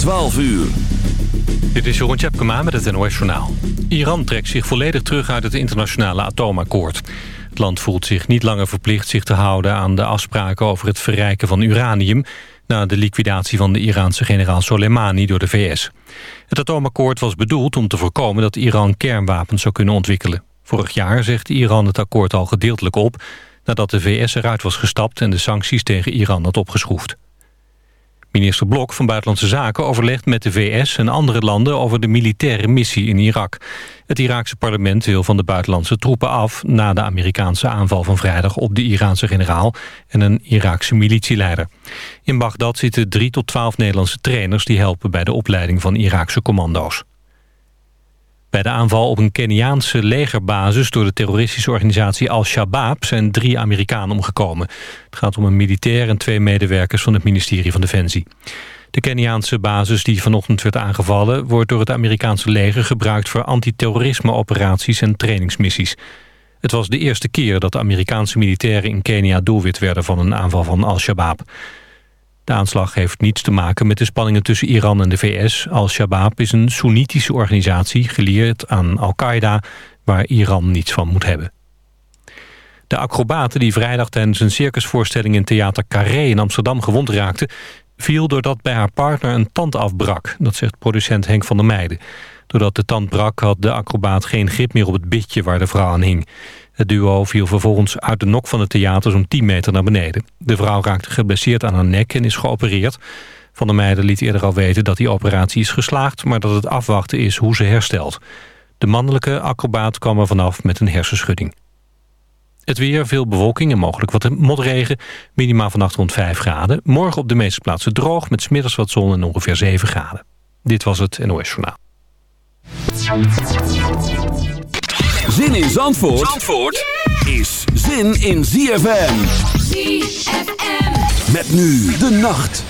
12 uur. Dit is Jeroen Tjepkema met het NOS Journaal. Iran trekt zich volledig terug uit het internationale atoomakkoord. Het land voelt zich niet langer verplicht zich te houden aan de afspraken over het verrijken van uranium... na de liquidatie van de Iraanse generaal Soleimani door de VS. Het atoomakkoord was bedoeld om te voorkomen dat Iran kernwapens zou kunnen ontwikkelen. Vorig jaar zegt Iran het akkoord al gedeeltelijk op... nadat de VS eruit was gestapt en de sancties tegen Iran had opgeschroefd. Minister Blok van Buitenlandse Zaken overlegt met de VS en andere landen over de militaire missie in Irak. Het Iraakse parlement wil van de buitenlandse troepen af na de Amerikaanse aanval van vrijdag op de Iraanse generaal en een Iraakse militieleider. In Bagdad zitten 3 tot 12 Nederlandse trainers die helpen bij de opleiding van Iraakse commando's. Bij de aanval op een Keniaanse legerbasis door de terroristische organisatie Al-Shabaab zijn drie Amerikanen omgekomen. Het gaat om een militair en twee medewerkers van het ministerie van Defensie. De Keniaanse basis die vanochtend werd aangevallen... wordt door het Amerikaanse leger gebruikt voor antiterrorisme-operaties en trainingsmissies. Het was de eerste keer dat de Amerikaanse militairen in Kenia doelwit werden van een aanval van Al-Shabaab. De aanslag heeft niets te maken met de spanningen tussen Iran en de VS. Al-Shabaab is een Soenitische organisatie geleerd aan Al-Qaeda... waar Iran niets van moet hebben. De acrobate die vrijdag tijdens een circusvoorstelling in Theater Carré in Amsterdam gewond raakte... viel doordat bij haar partner een tand afbrak. Dat zegt producent Henk van der Meijden. Doordat de tand brak had de acrobaat geen grip meer op het bitje waar de vrouw aan hing. Het duo viel vervolgens uit de nok van het theater zo'n 10 meter naar beneden. De vrouw raakte geblesseerd aan haar nek en is geopereerd. Van der Meijden liet eerder al weten dat die operatie is geslaagd... maar dat het afwachten is hoe ze herstelt. De mannelijke acrobaat kwam er vanaf met een hersenschudding. Het weer, veel bewolking en mogelijk wat motregen. Minimaal vannacht rond 5 graden. Morgen op de meeste plaatsen droog met smiddags wat zon en ongeveer 7 graden. Dit was het NOS Journaal. Zin in Zandvoort, Zandvoort is zin in ZFM. ZFM. Met nu de nacht.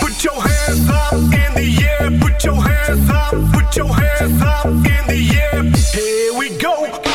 Put your hands up in the air. Put your hands up. Put your hands up in the air. Here we go.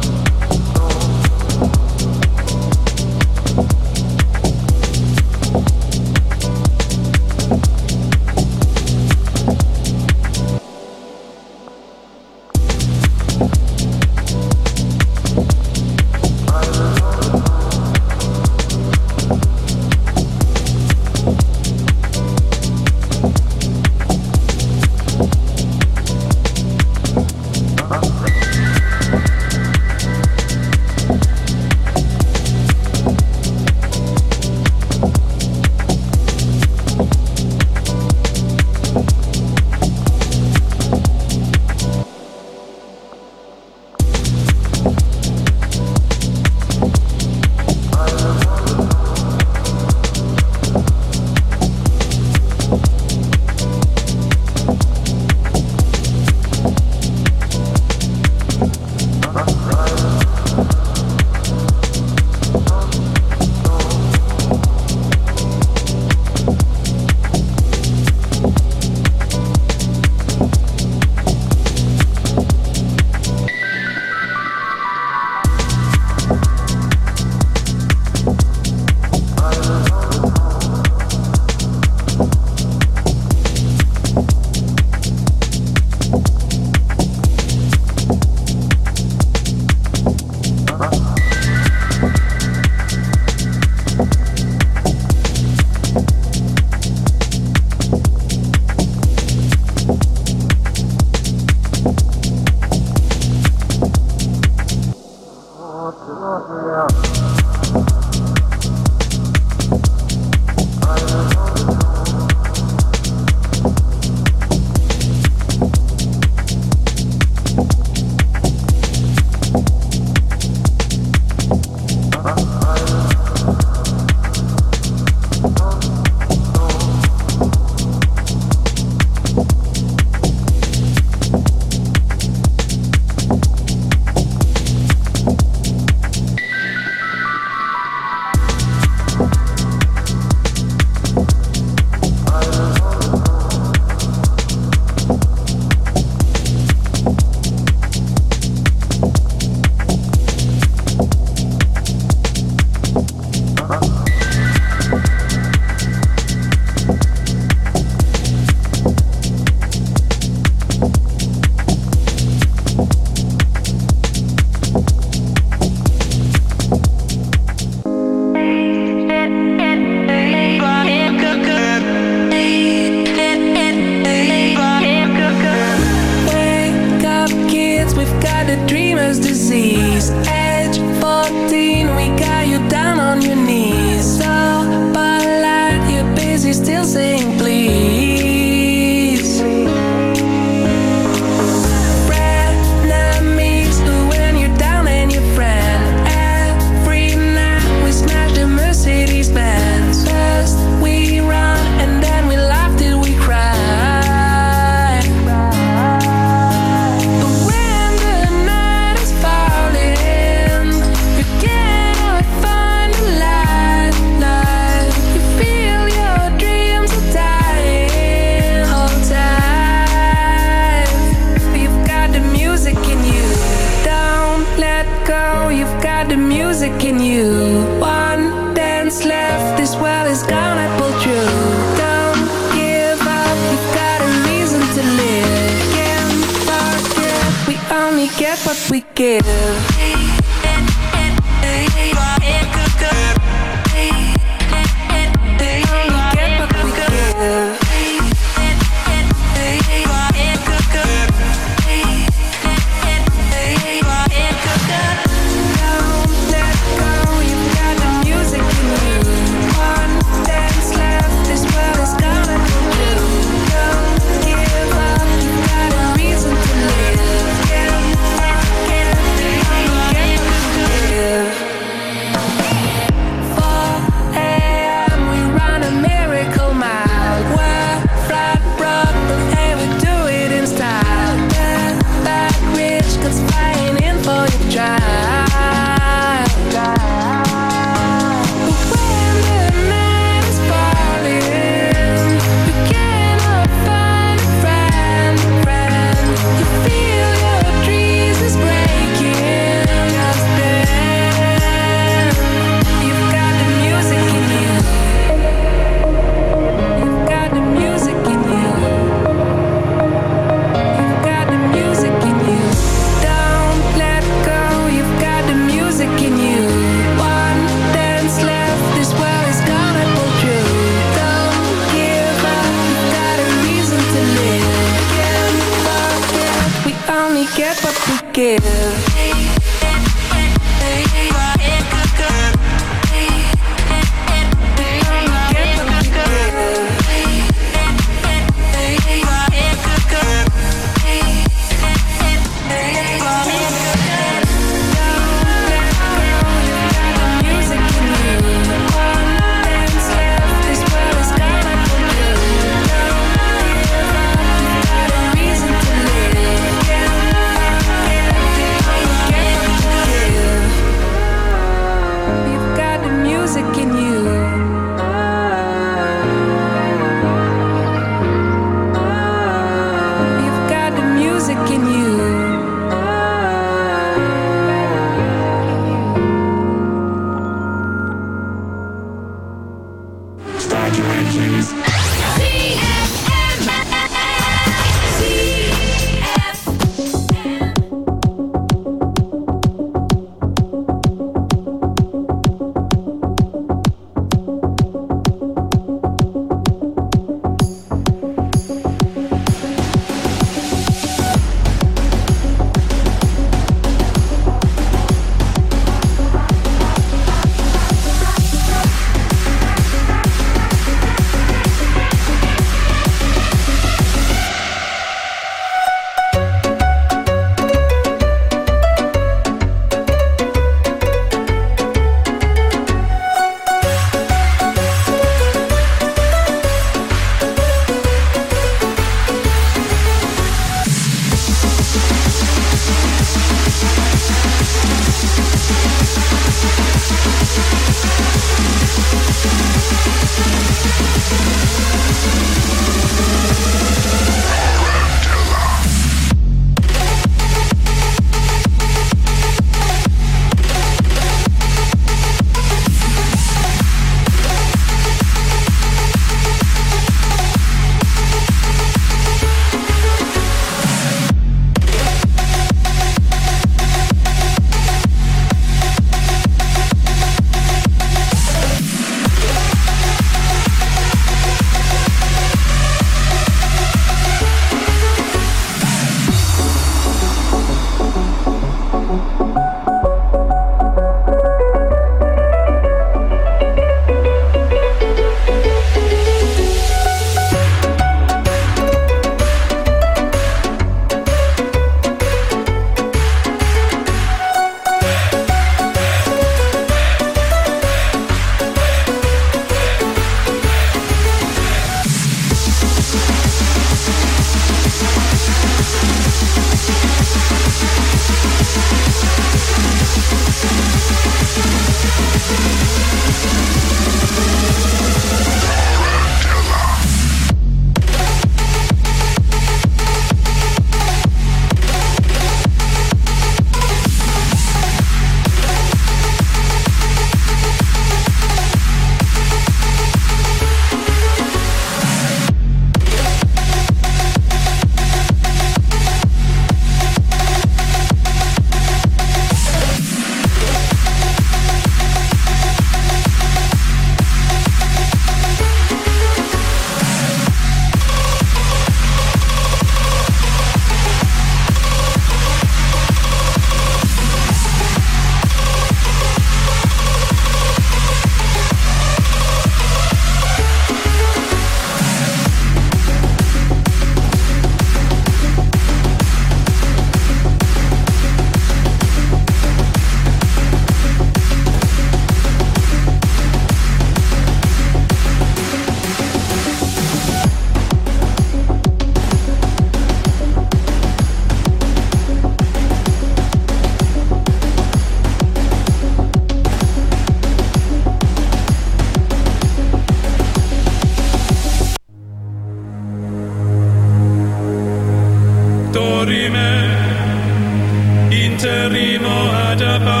Adaba.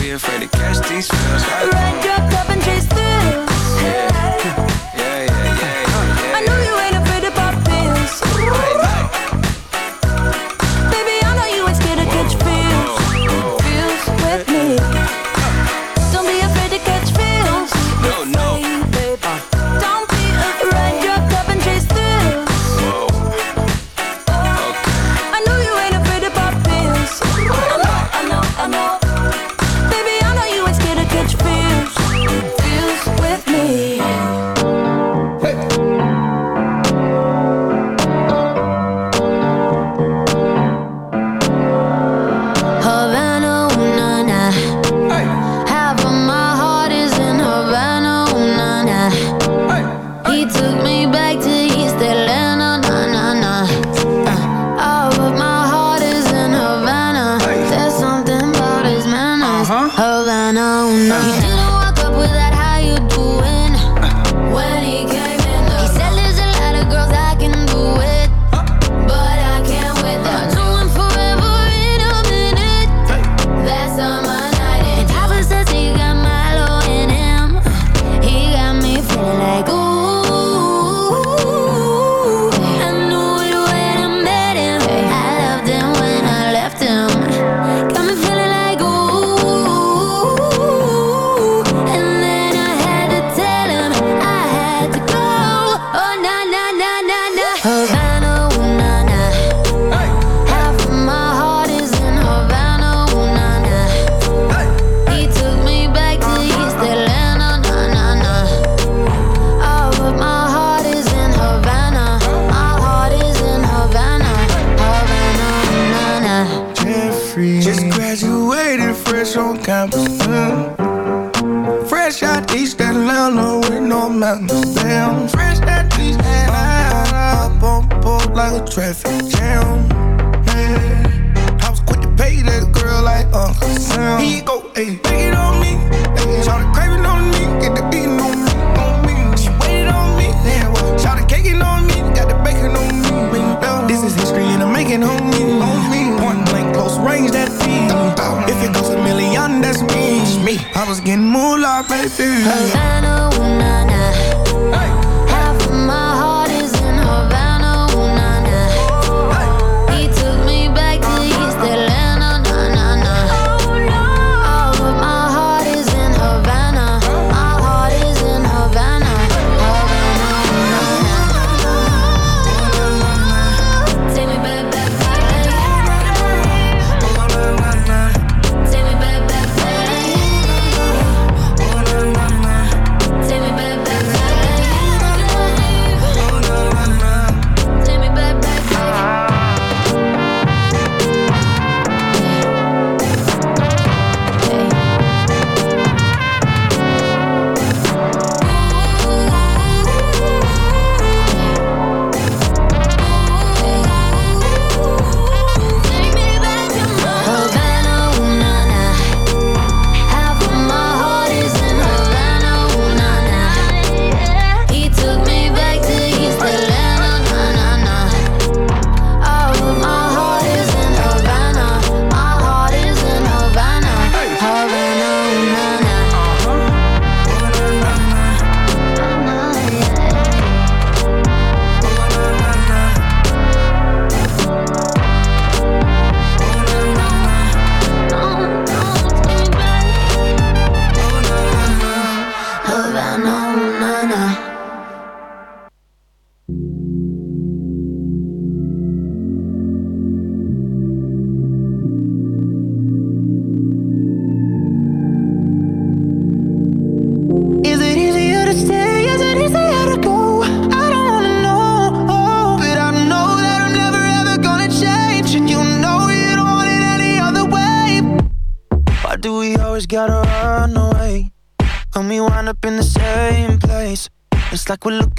be afraid to catch these feels. Light your and chase through.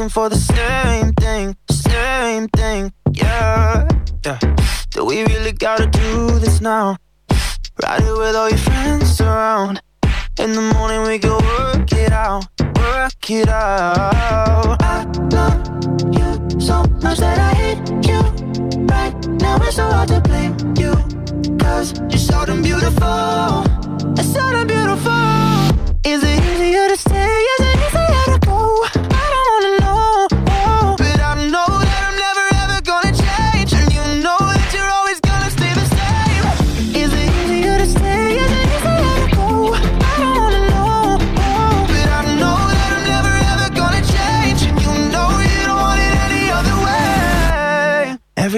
for the stairs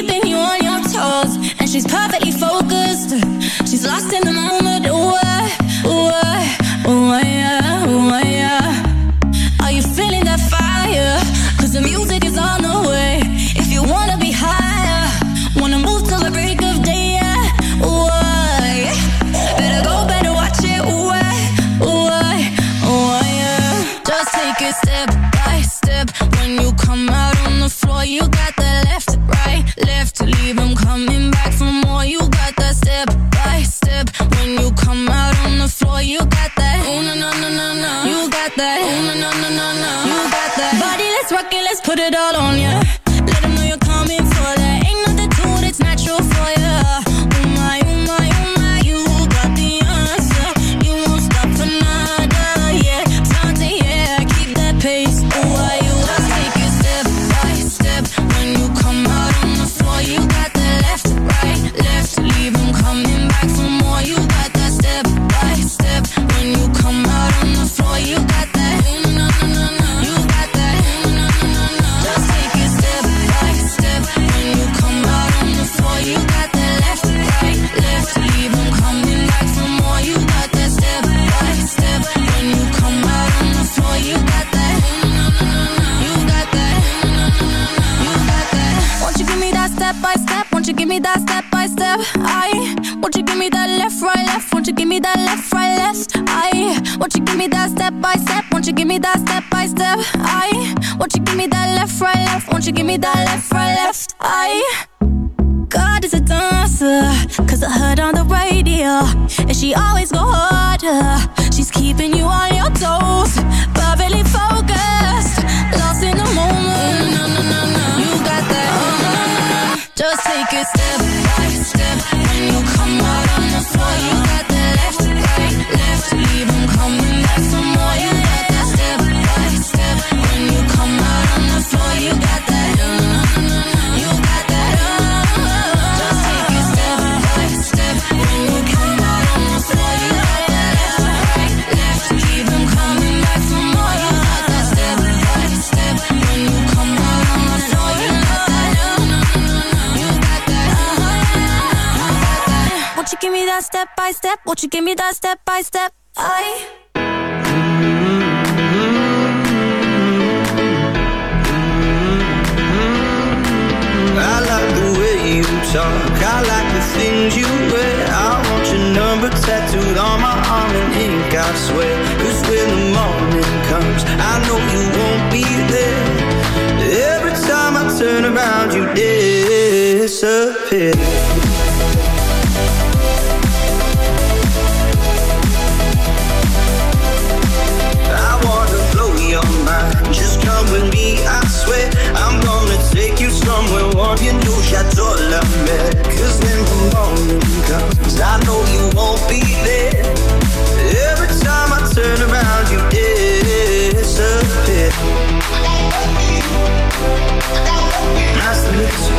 keeping step? Won't you give me that step by step? I. I like the way you talk. I like the things you wear. I want your number tattooed on my arm in ink, I swear. Cause when the morning comes, I know you won't be there. Every time I turn around, you disappear. Warm. You know, Mer. Cause when the morning comes, I know you won't be there. Every time I turn around, you disappear. Nice to meet you.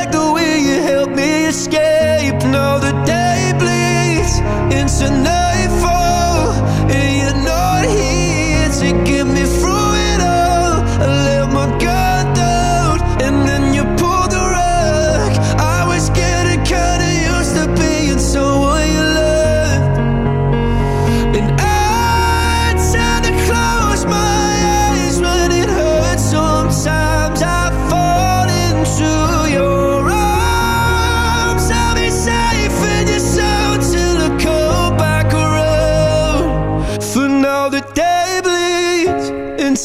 tonight